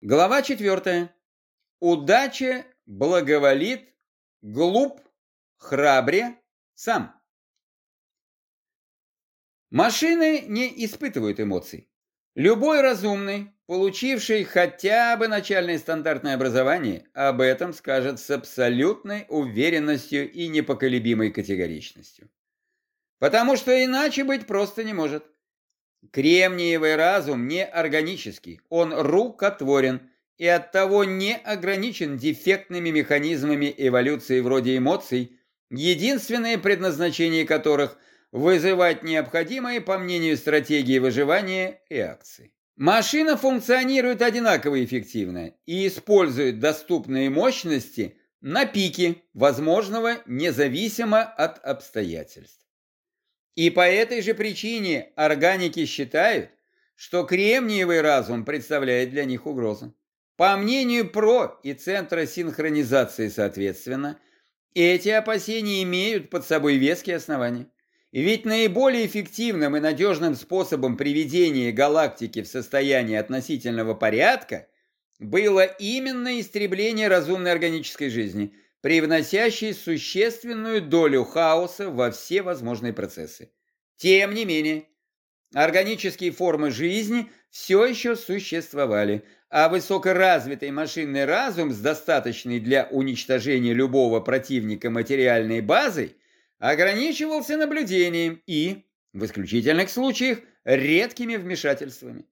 Глава четвертая. Удача благоволит, глуп, храбре, сам. Машины не испытывают эмоций. Любой разумный, получивший хотя бы начальное стандартное образование, об этом скажет с абсолютной уверенностью и непоколебимой категоричностью. Потому что иначе быть просто не может. Кремниевый разум не органический, он рукотворен и оттого не ограничен дефектными механизмами эволюции вроде эмоций, единственное предназначение которых – вызывать необходимые, по мнению стратегии выживания, реакции. Машина функционирует одинаково эффективно и использует доступные мощности на пике, возможного независимо от обстоятельств. И по этой же причине органики считают, что кремниевый разум представляет для них угрозу. По мнению ПРО и Центра синхронизации соответственно, эти опасения имеют под собой веские основания. Ведь наиболее эффективным и надежным способом приведения галактики в состояние относительного порядка было именно истребление разумной органической жизни – привносящий существенную долю хаоса во все возможные процессы. Тем не менее, органические формы жизни все еще существовали, а высокоразвитый машинный разум с достаточной для уничтожения любого противника материальной базой ограничивался наблюдением и, в исключительных случаях, редкими вмешательствами.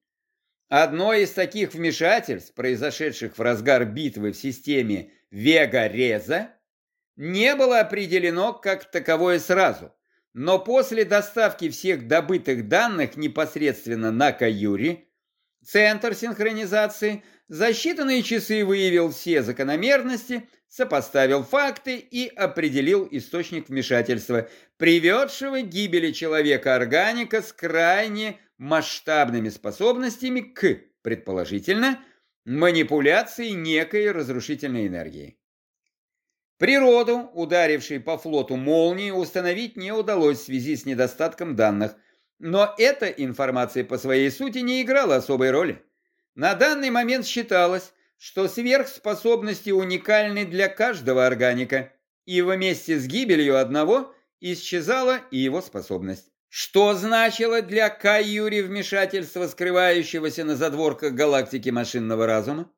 Одно из таких вмешательств, произошедших в разгар битвы в системе Вега-Реза, не было определено как таковое сразу, но после доставки всех добытых данных непосредственно на Каюри, Центр синхронизации за считанные часы выявил все закономерности, сопоставил факты и определил источник вмешательства, приведшего к гибели человека-органика с крайне масштабными способностями к, предположительно, манипуляции некой разрушительной энергией. Природу, ударившей по флоту молнии, установить не удалось в связи с недостатком данных, но эта информация по своей сути не играла особой роли. На данный момент считалось, что сверхспособности уникальны для каждого органика, и вместе с гибелью одного исчезала и его способность. Что значило для Каюри вмешательство скрывающегося на задворках галактики машинного разума?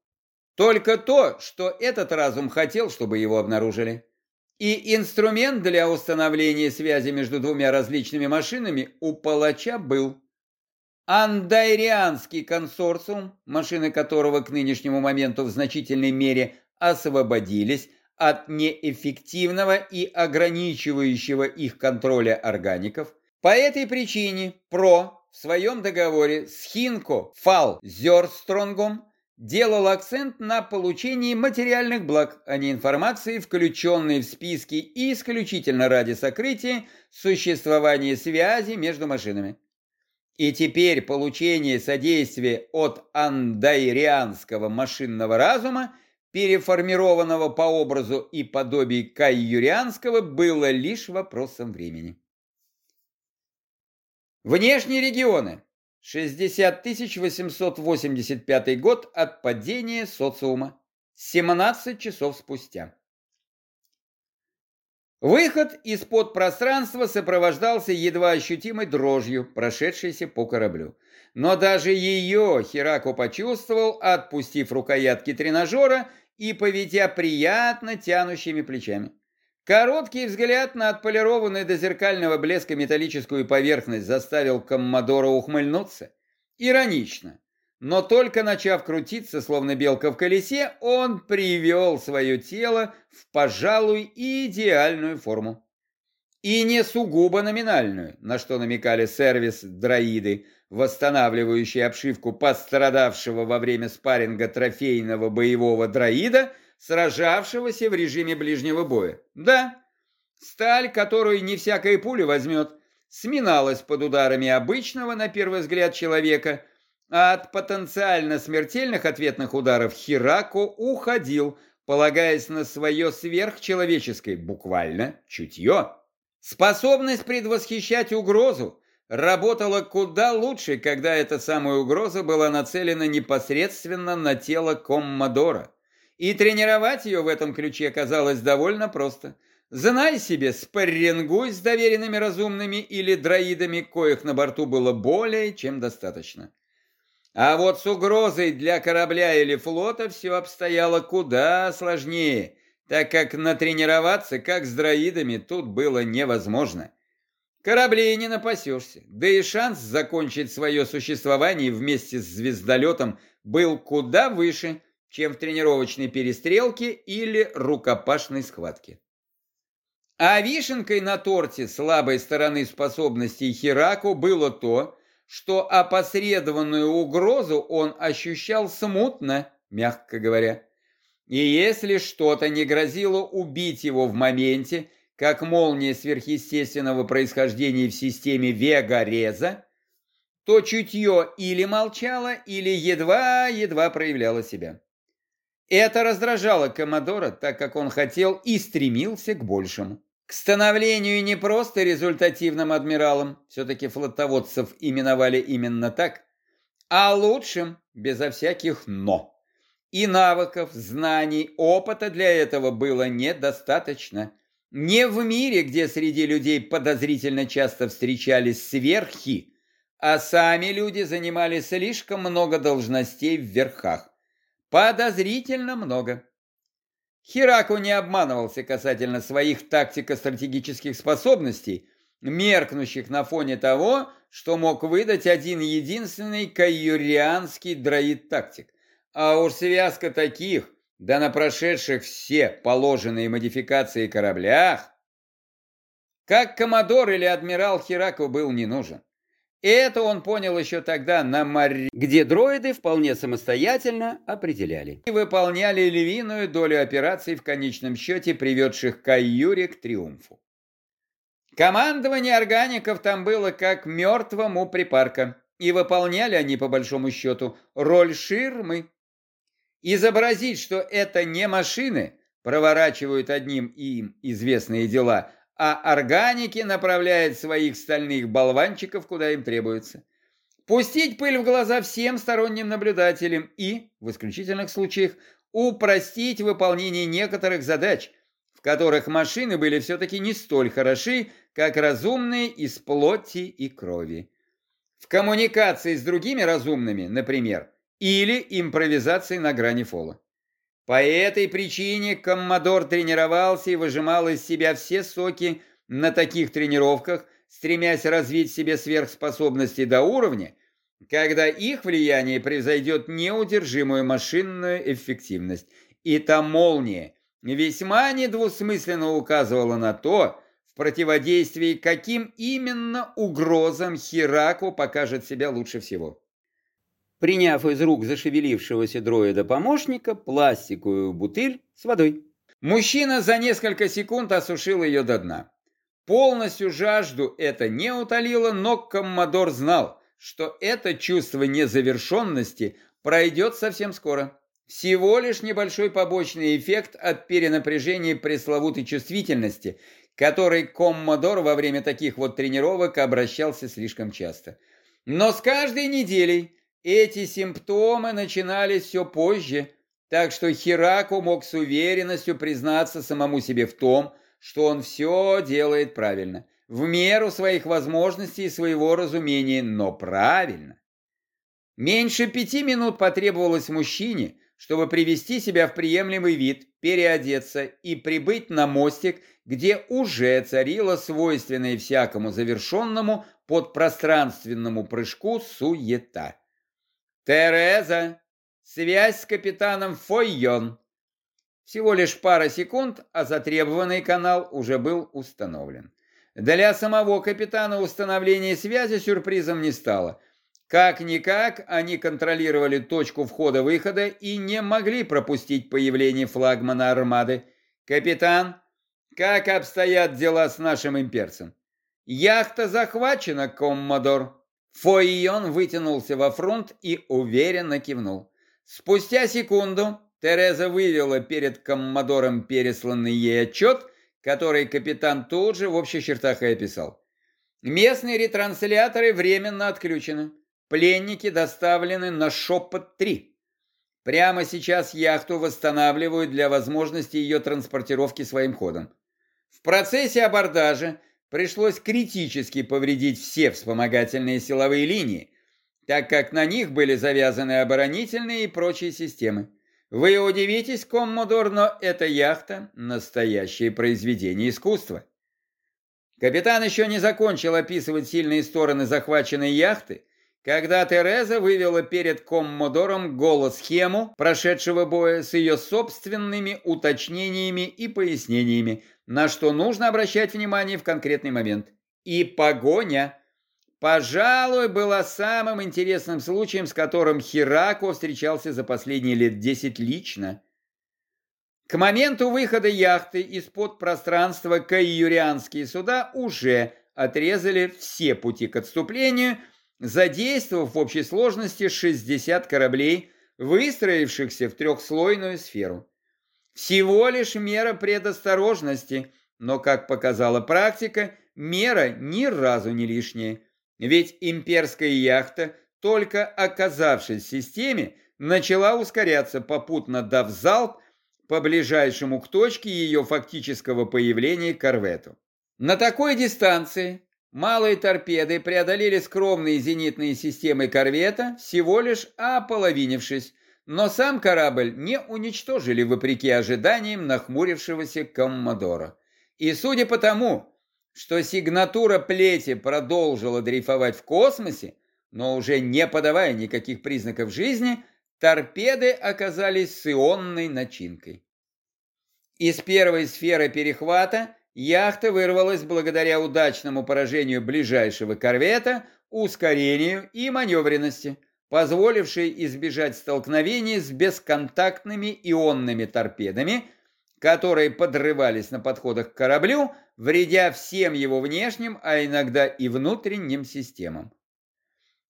Только то, что этот разум хотел, чтобы его обнаружили. И инструмент для установления связи между двумя различными машинами у палача был. Андайрианский консорциум, машины которого к нынешнему моменту в значительной мере освободились от неэффективного и ограничивающего их контроля органиков, по этой причине ПРО в своем договоре с Хинко Фал Зерстронгом делал акцент на получении материальных благ, а не информации, включенной в списки и исключительно ради сокрытия существования связи между машинами. И теперь получение содействия от андайрианского машинного разума, переформированного по образу и подобию кайюрианского, было лишь вопросом времени. Внешние регионы. 60 885 год от падения социума. 17 часов спустя. Выход из-под пространства сопровождался едва ощутимой дрожью, прошедшейся по кораблю. Но даже ее Херако почувствовал, отпустив рукоятки тренажера и поведя приятно тянущими плечами. Короткий взгляд на отполированную до зеркального блеска металлическую поверхность заставил Коммодора ухмыльнуться. Иронично. Но только начав крутиться, словно белка в колесе, он привел свое тело в, пожалуй, идеальную форму. И не сугубо номинальную, на что намекали сервис-дроиды, восстанавливающие обшивку пострадавшего во время спарринга трофейного боевого дроида – сражавшегося в режиме ближнего боя. Да, сталь, которую не всякая пуля возьмет, сминалась под ударами обычного, на первый взгляд, человека, а от потенциально смертельных ответных ударов Хирако уходил, полагаясь на свое сверхчеловеческое, буквально, чутье. Способность предвосхищать угрозу, работала куда лучше, когда эта самая угроза была нацелена непосредственно на тело Коммодора. И тренировать ее в этом ключе оказалось довольно просто. Знай себе, спаррингуй с доверенными разумными или дроидами, коих на борту было более чем достаточно. А вот с угрозой для корабля или флота все обстояло куда сложнее, так как натренироваться, как с дроидами, тут было невозможно. Кораблей не напасешься, да и шанс закончить свое существование вместе с звездолетом был куда выше, чем в тренировочной перестрелке или рукопашной схватке. А вишенкой на торте слабой стороны способностей Хираку было то, что опосредованную угрозу он ощущал смутно, мягко говоря. И если что-то не грозило убить его в моменте, как молния сверхъестественного происхождения в системе Вега-Реза, то чутье или молчало, или едва-едва проявляло себя. Это раздражало Комодора, так как он хотел и стремился к большему. К становлению не просто результативным адмиралом, все-таки флотоводцев именовали именно так, а лучшим, безо всяких «но». И навыков, знаний, опыта для этого было недостаточно. Не в мире, где среди людей подозрительно часто встречались сверхи, а сами люди занимали слишком много должностей в верхах. Подозрительно много. Хираку не обманывался касательно своих тактико-стратегических способностей, меркнущих на фоне того, что мог выдать один единственный каюрианский дроид-тактик. А уж связка таких, да на прошедших все положенные модификации кораблях, как коммодор или адмирал Хираку был не нужен. Это он понял еще тогда на море, где дроиды вполне самостоятельно определяли. И выполняли львиную долю операций в конечном счете, приведших Кайюри к триумфу. Командование органиков там было как мертвому припарка, и выполняли они, по большому счету, роль ширмы. Изобразить, что это не машины, проворачивают одним им известные дела, а органики направляют своих стальных болванчиков, куда им требуется. Пустить пыль в глаза всем сторонним наблюдателям и, в исключительных случаях, упростить выполнение некоторых задач, в которых машины были все-таки не столь хороши, как разумные из плоти и крови. В коммуникации с другими разумными, например, или импровизации на грани фола. По этой причине Коммодор тренировался и выжимал из себя все соки на таких тренировках, стремясь развить себе сверхспособности до уровня, когда их влияние превзойдет неудержимую машинную эффективность. И та молния весьма недвусмысленно указывала на то, в противодействии каким именно угрозам Хираку покажет себя лучше всего приняв из рук зашевелившегося дроида-помощника пластиковую бутыль с водой. Мужчина за несколько секунд осушил ее до дна. Полностью жажду это не утолило, но Коммодор знал, что это чувство незавершенности пройдет совсем скоро. Всего лишь небольшой побочный эффект от перенапряжения пресловутой чувствительности, которой Коммодор во время таких вот тренировок обращался слишком часто. Но с каждой неделей эти симптомы начинались все позже, так что Хираку мог с уверенностью признаться самому себе в том, что он все делает правильно, в меру своих возможностей и своего разумения, но правильно. Меньше пяти минут потребовалось мужчине, чтобы привести себя в приемлемый вид, переодеться и прибыть на мостик, где уже царила свойственная всякому завершенному подпространственному прыжку суета. «Тереза! Связь с капитаном Фойон!» Всего лишь пара секунд, а затребованный канал уже был установлен. Для самого капитана установление связи сюрпризом не стало. Как-никак они контролировали точку входа-выхода и не могли пропустить появление флагмана армады. «Капитан, как обстоят дела с нашим имперцем?» «Яхта захвачена, коммодор», Фойон вытянулся во фронт и уверенно кивнул. Спустя секунду Тереза вывела перед коммодором пересланный ей отчет, который капитан тут же в общих чертах и описал. Местные ретрансляторы временно отключены. Пленники доставлены на Шепот-3. Прямо сейчас яхту восстанавливают для возможности ее транспортировки своим ходом. В процессе абордажа пришлось критически повредить все вспомогательные силовые линии, так как на них были завязаны оборонительные и прочие системы. Вы удивитесь, коммодор, но эта яхта – настоящее произведение искусства. Капитан еще не закончил описывать сильные стороны захваченной яхты, когда Тереза вывела перед коммодором голос-схему прошедшего боя с ее собственными уточнениями и пояснениями, на что нужно обращать внимание в конкретный момент. И погоня, пожалуй, была самым интересным случаем, с которым Херако встречался за последние лет десять лично. К моменту выхода яхты из-под пространства каюрианские суда уже отрезали все пути к отступлению, задействовав в общей сложности 60 кораблей, выстроившихся в трехслойную сферу. Всего лишь мера предосторожности, но, как показала практика, мера ни разу не лишняя. Ведь имперская яхта, только оказавшись в системе, начала ускоряться, попутно дав залп по ближайшему к точке ее фактического появления корвету. На такой дистанции малые торпеды преодолели скромные зенитные системы корвета, всего лишь ополовинившись, но сам корабль не уничтожили вопреки ожиданиям нахмурившегося коммодора. И судя по тому, что сигнатура плети продолжила дрейфовать в космосе, но уже не подавая никаких признаков жизни, торпеды оказались с ионной начинкой. Из первой сферы перехвата яхта вырвалась благодаря удачному поражению ближайшего корвета, ускорению и маневренности, позволившей избежать столкновений с бесконтактными ионными торпедами, которые подрывались на подходах к кораблю, вредя всем его внешним, а иногда и внутренним системам.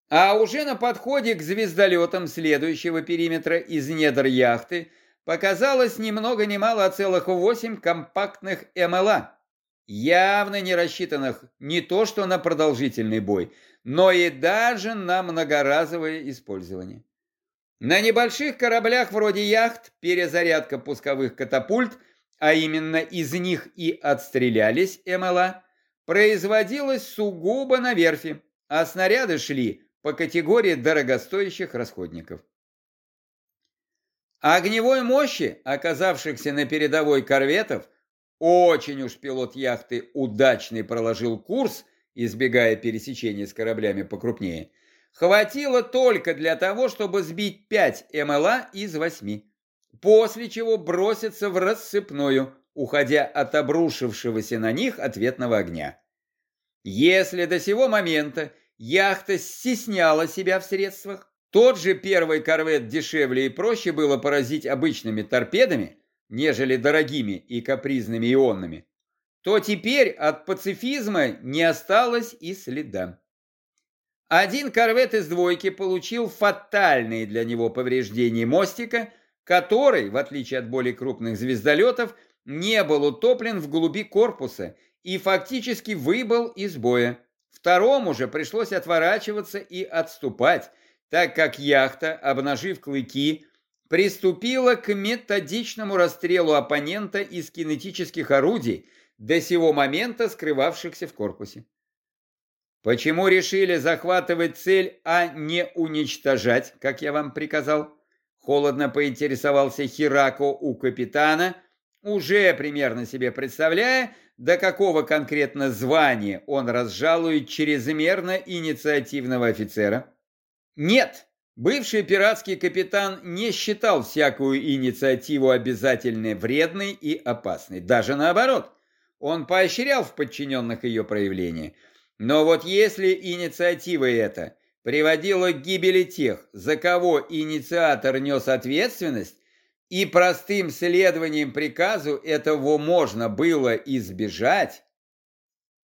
А уже на подходе к звездолетам следующего периметра из недр яхты показалось ни много ни мало, а целых восемь компактных МЛА, явно не рассчитанных не то что на продолжительный бой, но и даже на многоразовое использование. На небольших кораблях вроде яхт перезарядка пусковых катапульт, а именно из них и отстрелялись МЛА, производилась сугубо на верфи, а снаряды шли по категории дорогостоящих расходников. Огневой мощи, оказавшихся на передовой корветов, очень уж пилот яхты удачный проложил курс, избегая пересечения с кораблями покрупнее, хватило только для того, чтобы сбить 5 МЛА из 8, после чего броситься в рассыпную, уходя от обрушившегося на них ответного огня. Если до сего момента яхта стесняла себя в средствах, тот же первый корвет дешевле и проще было поразить обычными торпедами, нежели дорогими и капризными ионными, то теперь от пацифизма не осталось и следа. Один корвет из двойки получил фатальные для него повреждения мостика, который, в отличие от более крупных звездолетов, не был утоплен в глуби корпуса и фактически выбыл из боя. Второму же пришлось отворачиваться и отступать, так как яхта, обнажив клыки, приступила к методичному расстрелу оппонента из кинетических орудий, до сего момента скрывавшихся в корпусе. Почему решили захватывать цель, а не уничтожать, как я вам приказал? Холодно поинтересовался Хирако у капитана, уже примерно себе представляя, до какого конкретно звания он разжалует чрезмерно инициативного офицера. Нет, бывший пиратский капитан не считал всякую инициативу обязательной вредной и опасной. Даже наоборот, он поощрял в подчиненных ее проявление. Но вот если инициатива эта приводила к гибели тех, за кого инициатор нес ответственность, и простым следованием приказу этого можно было избежать,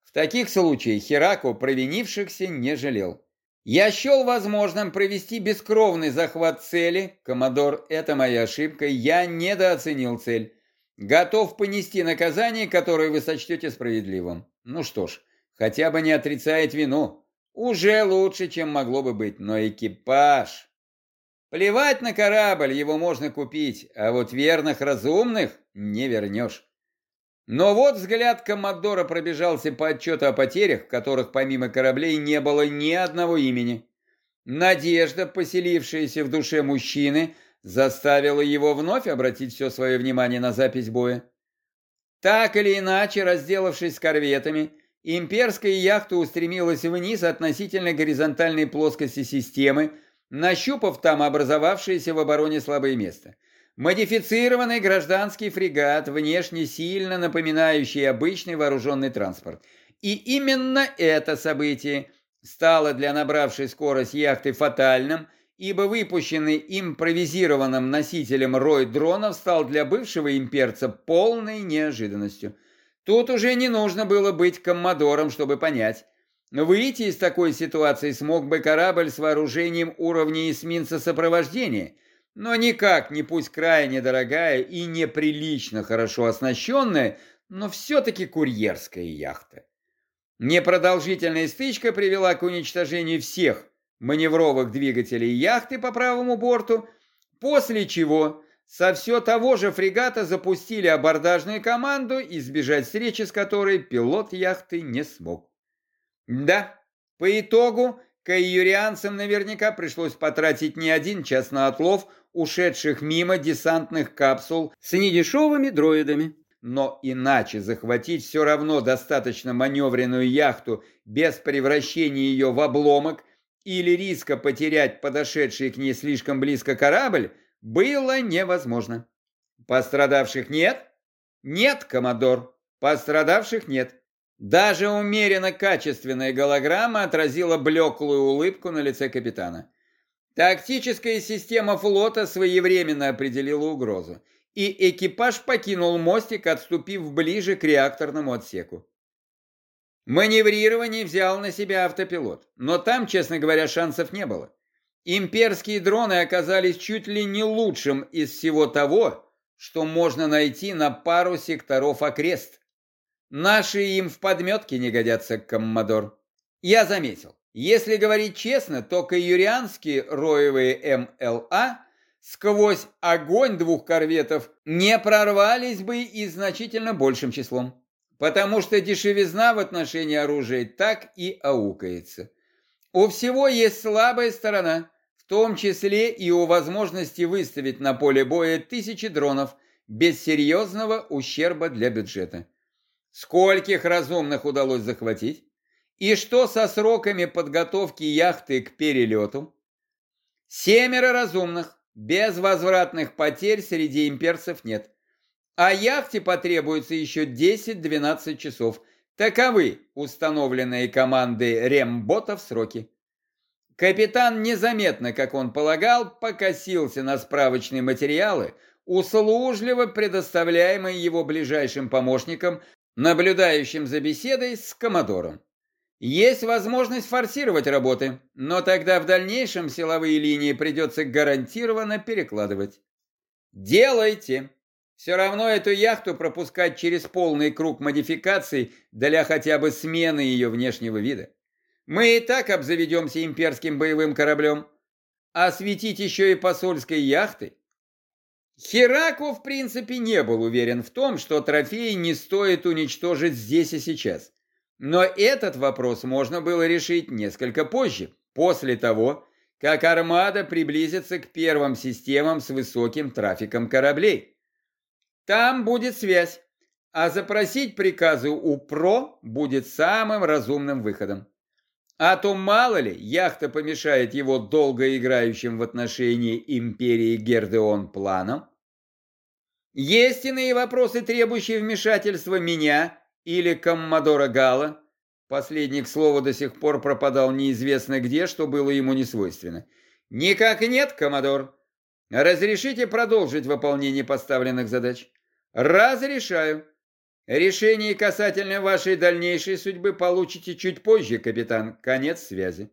в таких случаях Херако провинившихся не жалел. Я счел возможным провести бескровный захват цели. Коммодор, это моя ошибка, я недооценил цель. Готов понести наказание, которое вы сочтете справедливым. Ну что ж, хотя бы не отрицает вину. Уже лучше, чем могло бы быть, но экипаж... Плевать на корабль, его можно купить, а вот верных разумных не вернешь. Но вот взгляд Коммодора пробежался по отчету о потерях, в которых помимо кораблей не было ни одного имени. Надежда, поселившаяся в душе мужчины, заставила его вновь обратить все свое внимание на запись боя. Так или иначе, разделавшись с корветами, имперская яхта устремилась вниз относительно горизонтальной плоскости системы, нащупав там образовавшееся в обороне слабое место. Модифицированный гражданский фрегат, внешне сильно напоминающий обычный вооруженный транспорт. И именно это событие стало для набравшей скорость яхты фатальным, ибо выпущенный импровизированным носителем рой дронов стал для бывшего имперца полной неожиданностью. Тут уже не нужно было быть коммодором, чтобы понять. Выйти из такой ситуации смог бы корабль с вооружением уровня эсминца сопровождения – но никак не пусть крайне дорогая и неприлично хорошо оснащенная, но все-таки курьерская яхта. Непродолжительная стычка привела к уничтожению всех маневровых двигателей яхты по правому борту, после чего со все того же фрегата запустили абордажную команду, избежать встречи с которой пилот яхты не смог. Да, по итогу кайюрианцам наверняка пришлось потратить не один час на отлов ушедших мимо десантных капсул с недешевыми дроидами. Но иначе захватить все равно достаточно маневренную яхту без превращения ее в обломок или риска потерять подошедший к ней слишком близко корабль было невозможно. Пострадавших нет? Нет, Комодор, пострадавших нет. Даже умеренно качественная голограмма отразила блеклую улыбку на лице капитана. Тактическая система флота своевременно определила угрозу, и экипаж покинул мостик, отступив ближе к реакторному отсеку. Маневрирование взял на себя автопилот, но там, честно говоря, шансов не было. Имперские дроны оказались чуть ли не лучшим из всего того, что можно найти на пару секторов окрест. Наши им в подметке не годятся, коммодор. Я заметил. Если говорить честно, то каюрианские роевые МЛА сквозь огонь двух корветов не прорвались бы и значительно большим числом, потому что дешевизна в отношении оружия так и аукается. У всего есть слабая сторона, в том числе и у возможности выставить на поле боя тысячи дронов без серьезного ущерба для бюджета. Скольких разумных удалось захватить? И что со сроками подготовки яхты к перелету? Семеро разумных, без возвратных потерь среди имперцев нет. А яхте потребуется еще 10-12 часов. Таковы установленные команды ремботов сроки. Капитан незаметно, как он полагал, покосился на справочные материалы, услужливо предоставляемые его ближайшим помощникам, наблюдающим за беседой с Комодором. Есть возможность форсировать работы, но тогда в дальнейшем силовые линии придется гарантированно перекладывать. Делайте. Все равно эту яхту пропускать через полный круг модификаций для хотя бы смены ее внешнего вида. Мы и так обзаведемся имперским боевым кораблем. Осветить еще и посольской яхты? Хераку, в принципе, не был уверен в том, что трофеи не стоит уничтожить здесь и сейчас. Но этот вопрос можно было решить несколько позже, после того, как армада приблизится к первым системам с высоким трафиком кораблей. Там будет связь, а запросить приказы у ПРО будет самым разумным выходом. А то мало ли, яхта помешает его долго играющим в отношении империи Гердеон планам. Есть иные вопросы, требующие вмешательства меня или коммодора Гала. Последний, к слову, до сих пор пропадал неизвестно где, что было ему не свойственно. Никак нет, коммодор. Разрешите продолжить выполнение поставленных задач? Разрешаю. Решение касательно вашей дальнейшей судьбы получите чуть позже, капитан. Конец связи.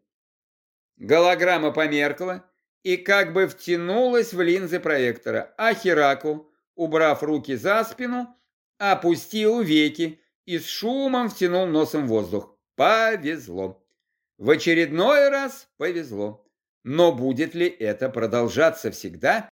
Голограмма померкла и как бы втянулась в линзы проектора, а Хираку, убрав руки за спину, опустил веки и с шумом втянул носом воздух. Повезло. В очередной раз повезло. Но будет ли это продолжаться всегда?